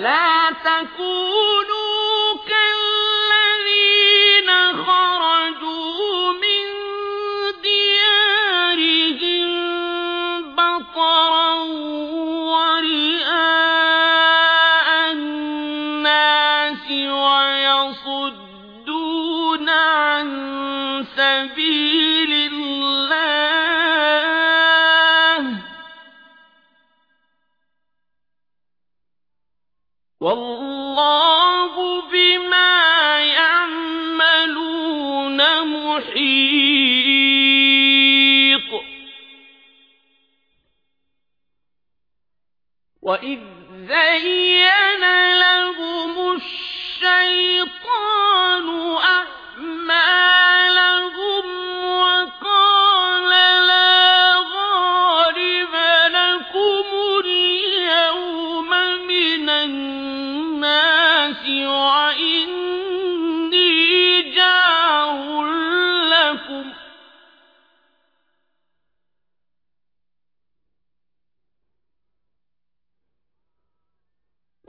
ولا تكونوا والله بما يعملون محيط. وإذ زين لهم الشيطان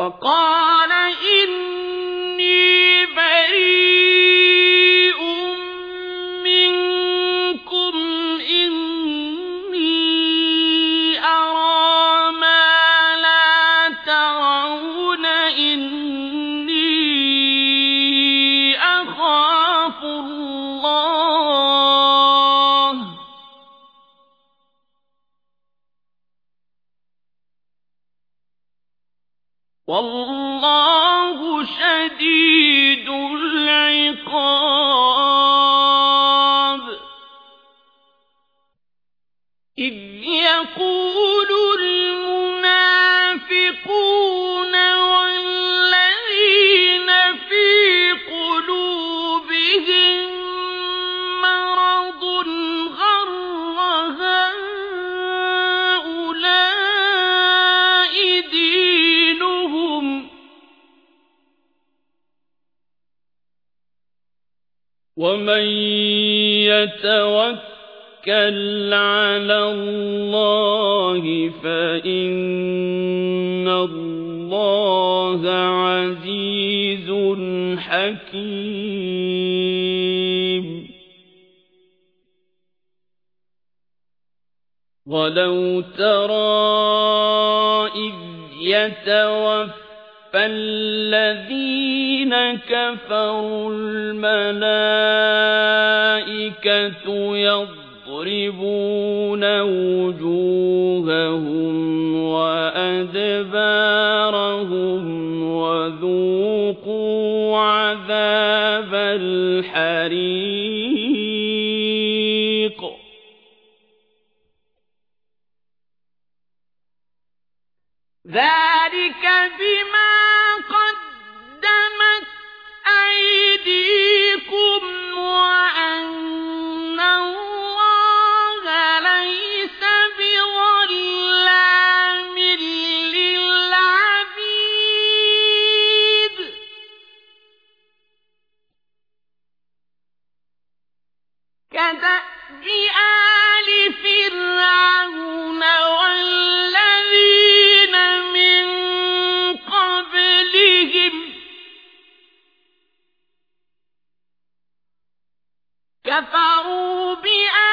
وقال والله شديد العقاب. إذ يقول ومن يتوكل على الله فإن الله عزيز حكيم. ولو ترى إذ يتوفى فالذين كفروا الملائكة يضربون وجوههم كفروا بآيات